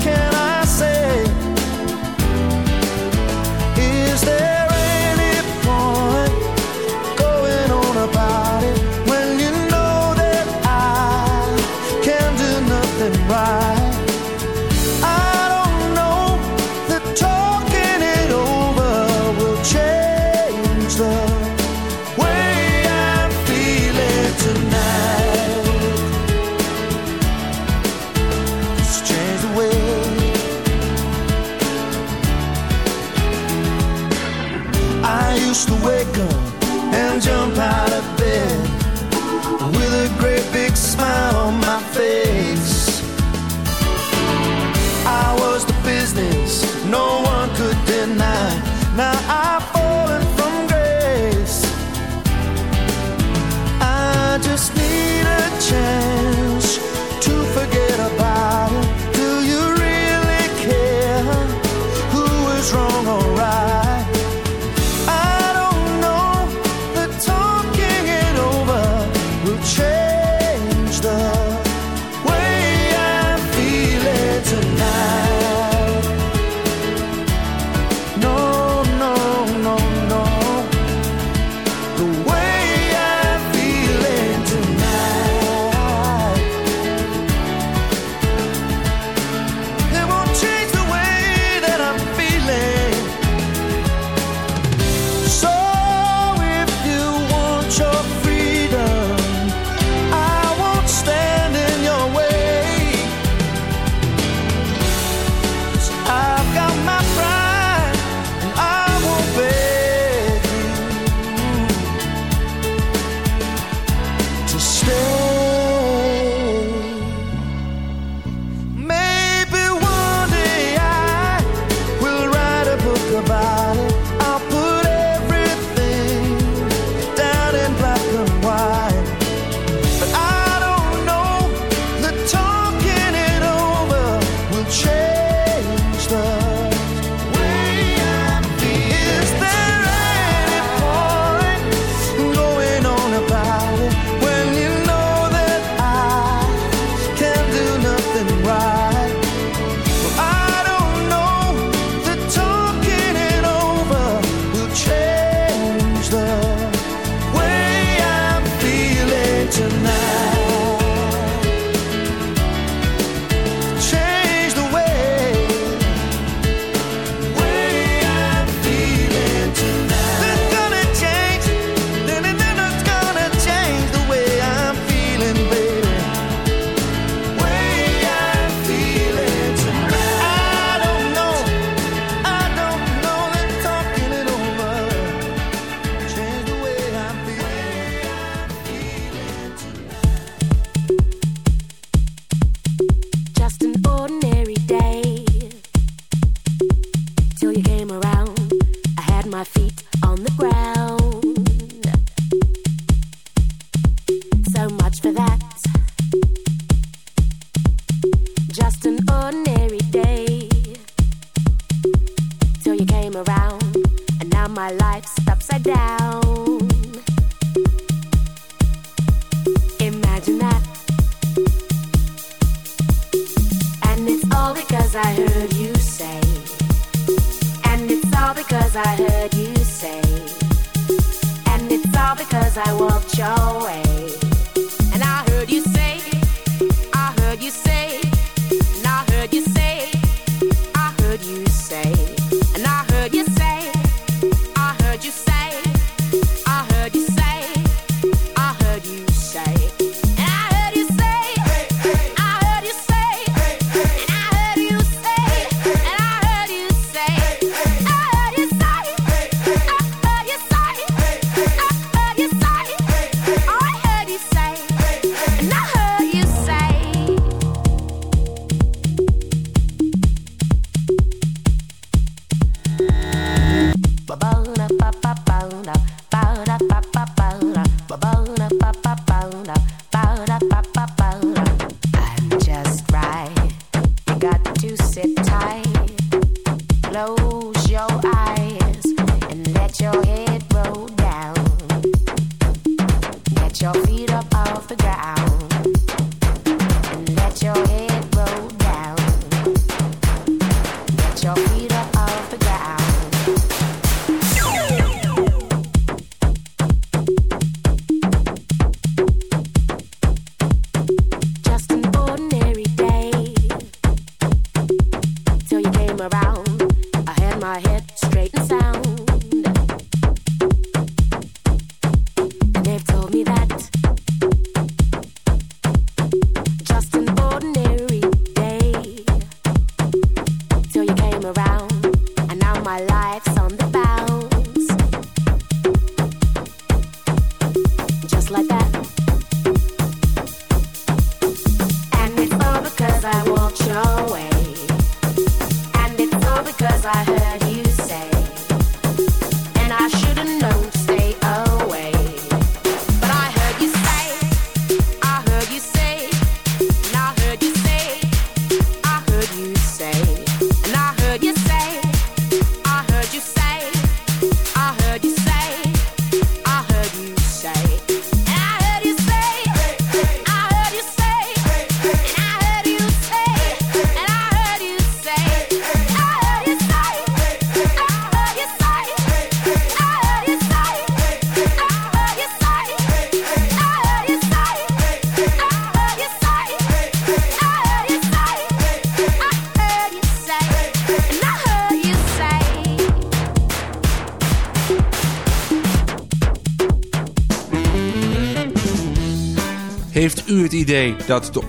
can I say? Is there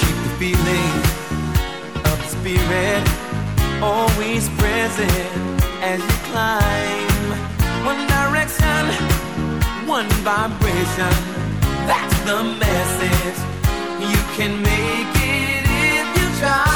Keep the feeling of the spirit always present as you climb. One direction, one vibration. That's the message. You can make it if you try.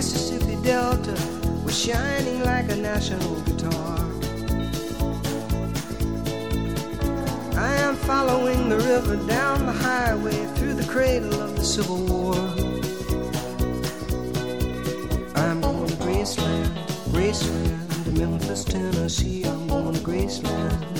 Mississippi Delta was shining like a national guitar. I am following the river down the highway through the cradle of the Civil War. I'm going to Graceland, Graceland, to Memphis, Tennessee. I'm going to Graceland.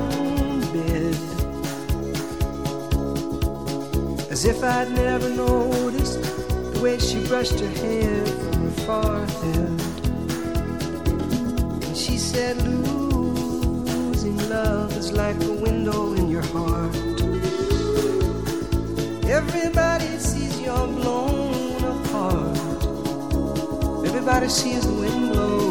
As if I'd never noticed the way she brushed her hair from her forehead. And she said, Losing love is like a window in your heart. Everybody sees you're blown apart. Everybody sees the wind blow.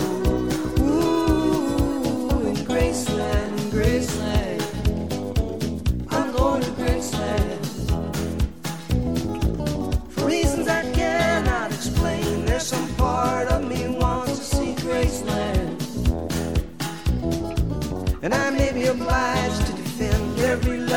every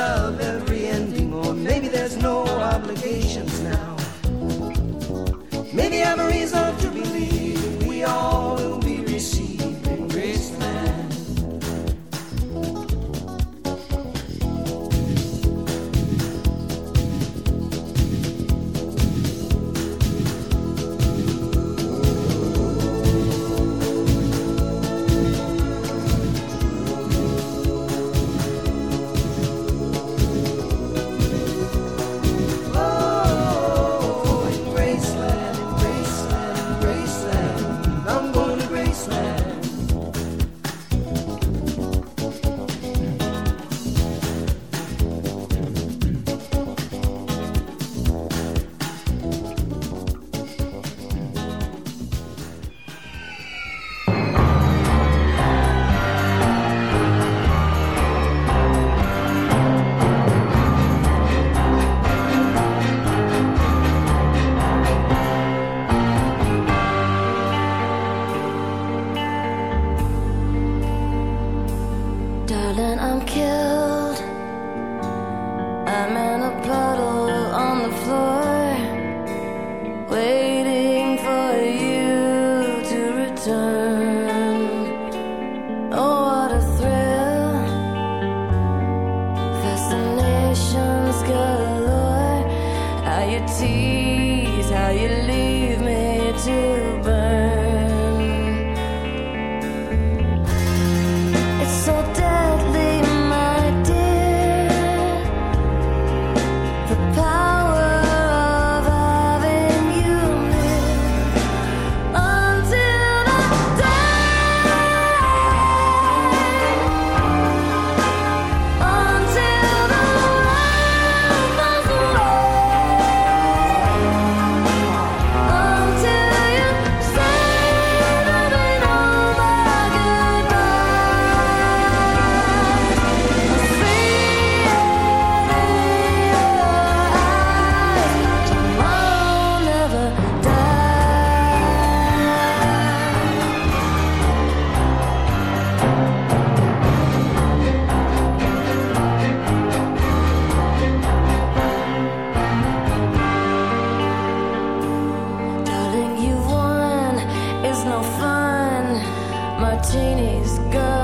martinis, girl.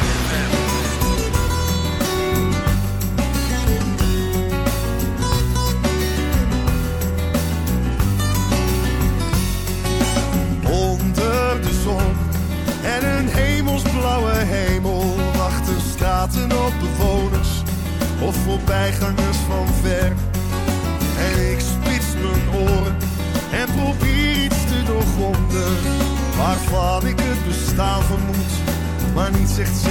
gezicht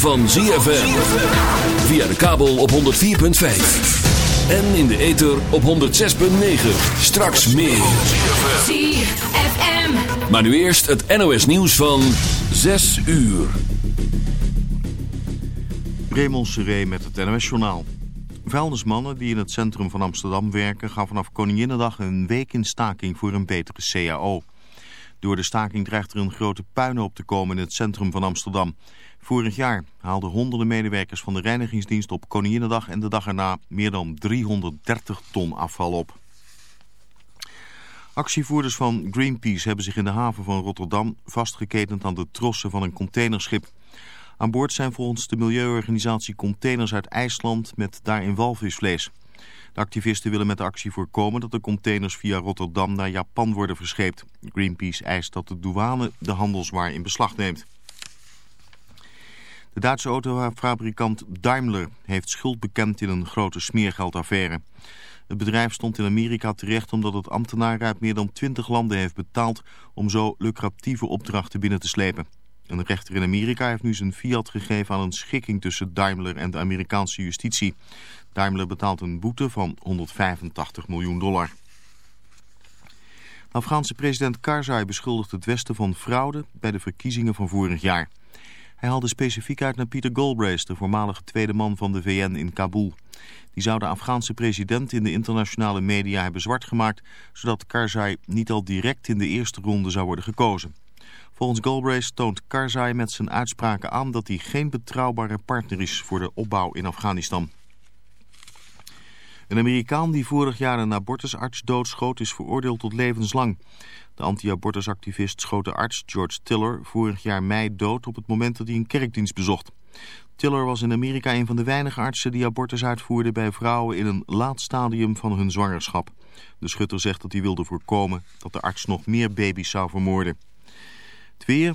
van ZFM. Via de kabel op 104.5. En in de ether op 106.9. Straks meer. ZFM. Maar nu eerst het NOS nieuws van 6 uur. Raymond Seré met het NOS-journaal. Vuilnismannen die in het centrum van Amsterdam werken... gaan vanaf Koninginnedag een week in staking voor een betere CAO. Door de staking dreigt er een grote puinhoop te komen in het centrum van Amsterdam. Vorig jaar haalden honderden medewerkers van de reinigingsdienst op Koninginnedag... en de dag erna meer dan 330 ton afval op. Actievoerders van Greenpeace hebben zich in de haven van Rotterdam... vastgeketend aan de trossen van een containerschip... Aan boord zijn volgens de milieuorganisatie containers uit IJsland met daarin walvisvlees. De activisten willen met de actie voorkomen dat de containers via Rotterdam naar Japan worden verscheept. Greenpeace eist dat de douane de handelswaar in beslag neemt. De Duitse autofabrikant Daimler heeft schuld bekend in een grote smeergeldaffaire. Het bedrijf stond in Amerika terecht omdat het ambtenaren uit meer dan 20 landen heeft betaald om zo lucratieve opdrachten binnen te slepen. Een rechter in Amerika heeft nu zijn fiat gegeven aan een schikking tussen Daimler en de Amerikaanse justitie. Daimler betaalt een boete van 185 miljoen dollar. De Afghaanse president Karzai beschuldigt het Westen van fraude bij de verkiezingen van vorig jaar. Hij haalde specifiek uit naar Peter Galbraith, de voormalige tweede man van de VN in Kabul. Die zou de Afghaanse president in de internationale media hebben zwart gemaakt, zodat Karzai niet al direct in de eerste ronde zou worden gekozen. Volgens Galbraith toont Karzai met zijn uitspraken aan dat hij geen betrouwbare partner is voor de opbouw in Afghanistan. Een Amerikaan die vorig jaar een abortusarts doodschoot is veroordeeld tot levenslang. De anti-abortusactivist schoot de arts George Tiller vorig jaar mei dood op het moment dat hij een kerkdienst bezocht. Tiller was in Amerika een van de weinige artsen die abortus uitvoerden bij vrouwen in een laat stadium van hun zwangerschap. De schutter zegt dat hij wilde voorkomen dat de arts nog meer baby's zou vermoorden. Het weer,